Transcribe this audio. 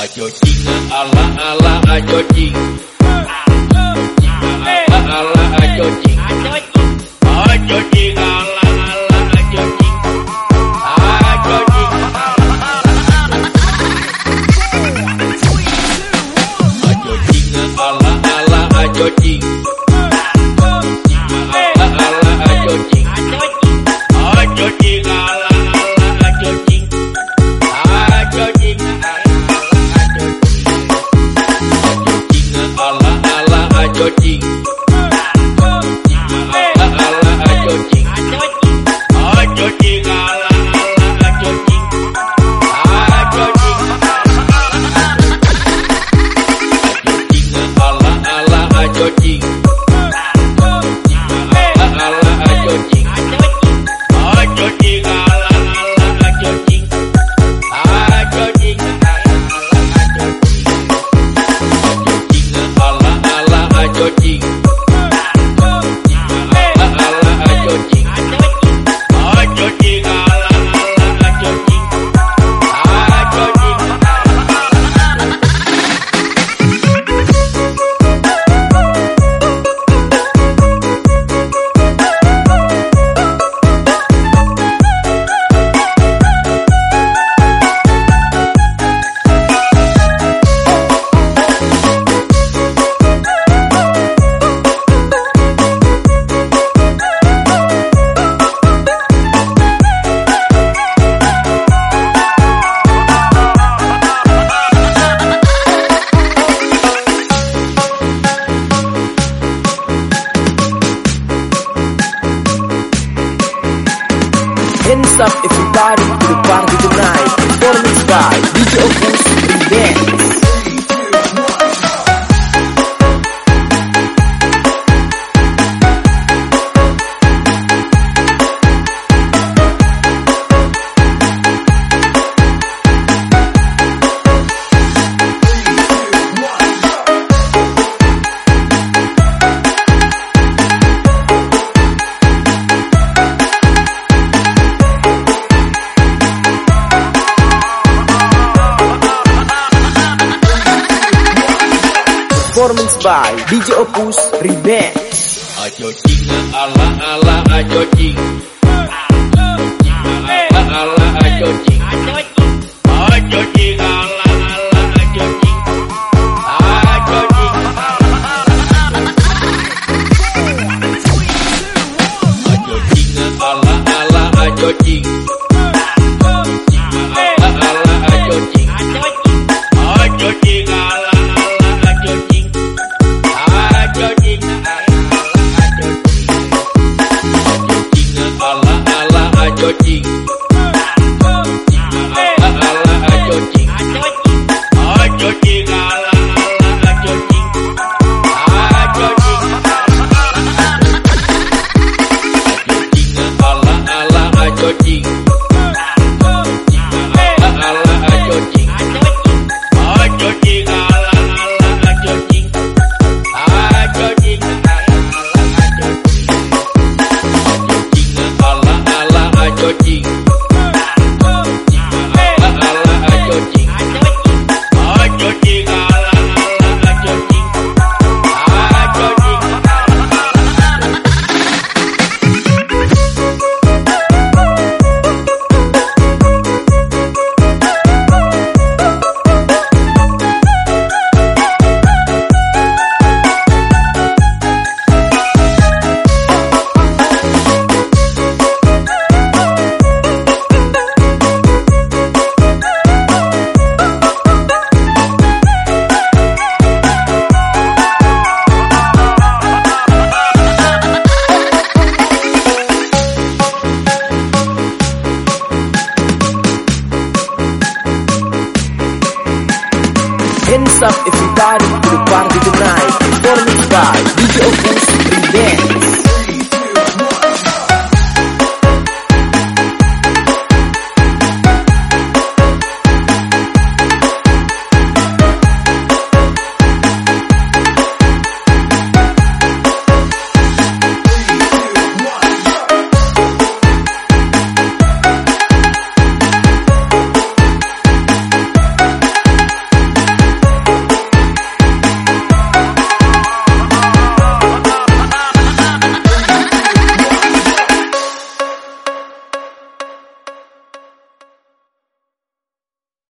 a Jotinha, alá, alá, a la, alá, alá, a la, A Jotinha, alá, alá, alá, alá, alá, alá. Dodinho. up. Everybody to the bottom by DJ Opus Remix. Ayo cing ala ala ayo cing Ala ala ayo Jing. Ayo cing ala la la la la la if you got it.